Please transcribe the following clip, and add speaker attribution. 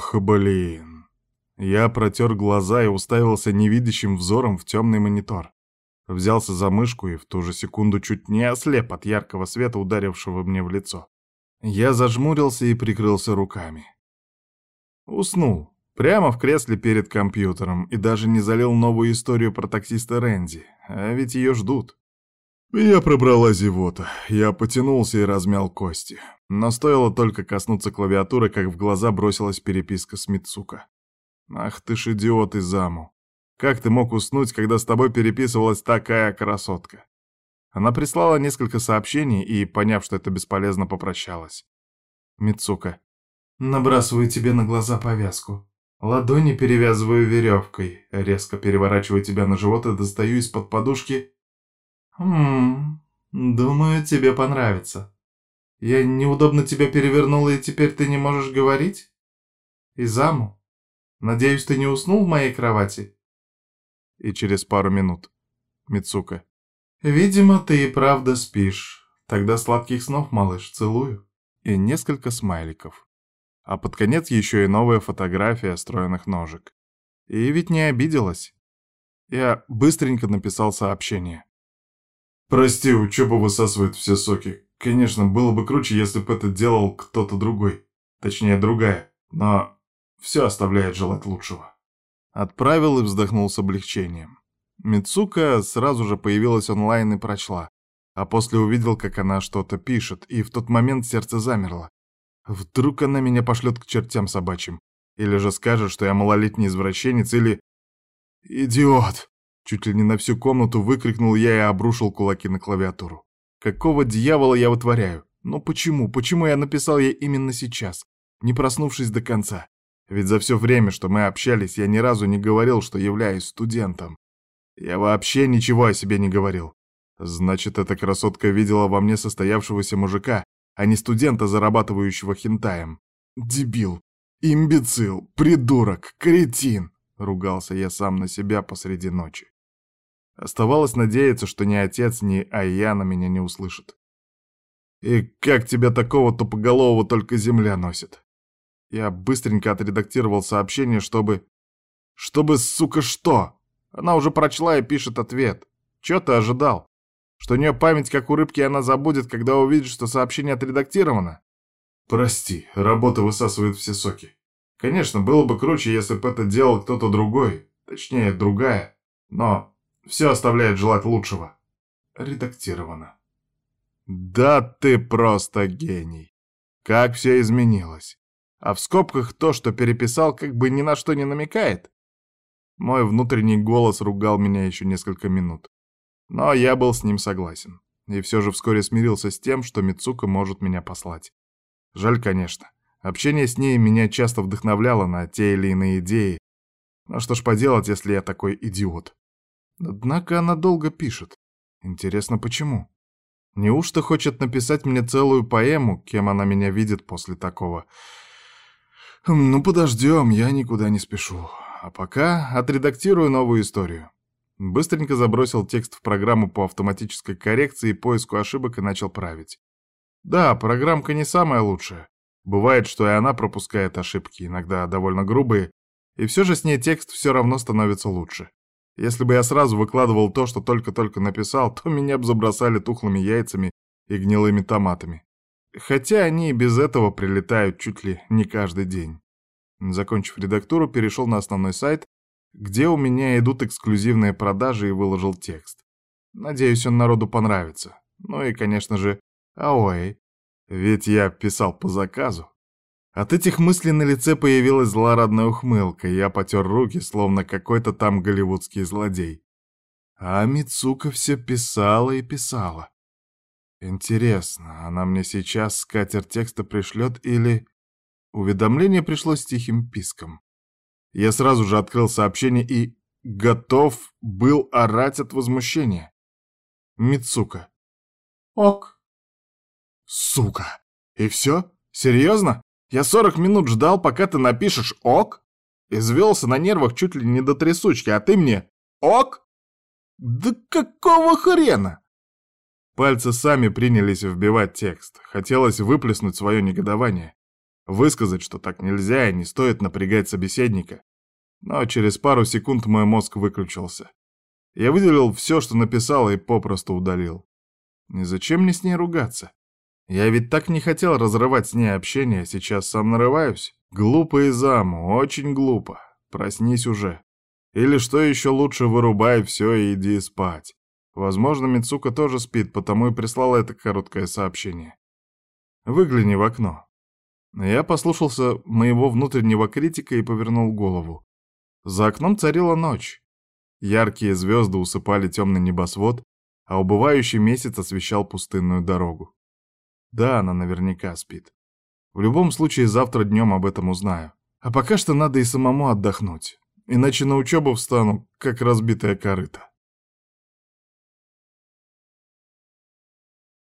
Speaker 1: Ох, блин. Я протер глаза и уставился невидящим взором в темный монитор. Взялся за мышку и в ту же секунду чуть не ослеп от яркого света, ударившего мне в лицо. Я зажмурился и прикрылся руками. Уснул. Прямо в кресле перед компьютером и даже не залил новую историю про таксиста Рэнди. А ведь ее ждут. Меня пробрала зевота. Я потянулся и размял кости. Но стоило только коснуться клавиатуры, как в глаза бросилась переписка с Мицука. «Ах ты ж идиот Изаму! Как ты мог уснуть, когда с тобой переписывалась такая красотка?» Она прислала несколько сообщений и, поняв, что это бесполезно, попрощалась. Мицука. «Набрасываю тебе на глаза повязку. Ладони перевязываю веревкой. Резко переворачиваю тебя на живот и достаю из-под подушки «Хм, думаю, тебе понравится. Я неудобно тебя перевернула, и теперь ты не можешь говорить? Изаму, надеюсь, ты не уснул в моей кровати?» И через пару минут. Мицука. «Видимо, ты и правда спишь. Тогда сладких снов, малыш, целую». И несколько смайликов. А под конец еще и новая фотография стройных ножек. И ведь не обиделась. Я быстренько написал сообщение. Прости, учеба высасывает все соки. Конечно, было бы круче, если бы это делал кто-то другой. Точнее, другая. Но все оставляет желать лучшего. Отправил и вздохнул с облегчением. Мицука сразу же появилась онлайн и прочла. А после увидел, как она что-то пишет, и в тот момент сердце замерло. Вдруг она меня пошлет к чертям собачьим. Или же скажет, что я малолетний извращенец, или... Идиот! Чуть ли не на всю комнату выкрикнул я и обрушил кулаки на клавиатуру. Какого дьявола я вытворяю? Ну почему? Почему я написал ей именно сейчас, не проснувшись до конца? Ведь за все время, что мы общались, я ни разу не говорил, что являюсь студентом. Я вообще ничего о себе не говорил. Значит, эта красотка видела во мне состоявшегося мужика, а не студента, зарабатывающего хентаем. Дебил, имбецил, придурок, кретин. Ругался я сам на себя посреди ночи. Оставалось надеяться, что ни отец, ни Аяна меня не услышат. И как тебя такого тупоголового только земля носит? Я быстренько отредактировал сообщение, чтобы... Чтобы, сука, что? Она уже прочла и пишет ответ. Чё ты ожидал? Что у нее память как у рыбки, она забудет, когда увидит, что сообщение отредактировано? Прости, работа высасывает все соки. Конечно, было бы круче, если бы это делал кто-то другой, точнее, другая, но все оставляет желать лучшего. Редактировано. Да ты просто гений. Как все изменилось. А в скобках то, что переписал, как бы ни на что не намекает. Мой внутренний голос ругал меня еще несколько минут. Но я был с ним согласен. И все же вскоре смирился с тем, что Мицука может меня послать. Жаль, конечно. Общение с ней меня часто вдохновляло на те или иные идеи. Но что ж поделать, если я такой идиот? Однако она долго пишет. Интересно, почему? Неужто хочет написать мне целую поэму, кем она меня видит после такого? Хм, ну, подождем, я никуда не спешу. А пока отредактирую новую историю. Быстренько забросил текст в программу по автоматической коррекции и поиску ошибок и начал править. Да, программка не самая лучшая. Бывает, что и она пропускает ошибки, иногда довольно грубые, и все же с ней текст все равно становится лучше. Если бы я сразу выкладывал то, что только-только написал, то меня бы забросали тухлыми яйцами и гнилыми томатами. Хотя они и без этого прилетают чуть ли не каждый день. Закончив редактуру, перешел на основной сайт, где у меня идут эксклюзивные продажи и выложил текст. Надеюсь, он народу понравится. Ну и, конечно же, Ауэй, ведь я писал по заказу. От этих мыслей на лице появилась злорадная ухмылка, я потер руки, словно какой-то там голливудский злодей. А Мицука все писала и писала. Интересно, она мне сейчас скатер текста пришлет или... Уведомление пришло с тихим писком. Я сразу же открыл сообщение и готов был орать от возмущения. Мицука. Ок. Сука! И все? Серьезно? Я сорок минут ждал, пока ты напишешь «ок»? Извелся на нервах чуть ли не до трясучки, а ты мне «ок»? Да какого хрена? Пальцы сами принялись вбивать текст. Хотелось выплеснуть свое негодование. Высказать, что так нельзя и не стоит напрягать собеседника. Но через пару секунд мой мозг выключился. Я выделил все, что написал, и попросту удалил. И зачем мне с ней ругаться? Я ведь так не хотел разрывать с ней общение, сейчас сам нарываюсь. Глупо и заму, очень глупо. Проснись уже. Или что еще лучше, вырубай все и иди спать. Возможно, Мицука тоже спит, потому и прислала это короткое сообщение. Выгляни в окно. Я послушался моего внутреннего критика и повернул голову. За окном царила ночь. Яркие звезды усыпали темный небосвод, а убывающий месяц освещал пустынную дорогу. Да, она наверняка спит. В любом случае, завтра днем об этом узнаю. А пока что надо и самому отдохнуть. Иначе на учебу встану, как разбитая корыта.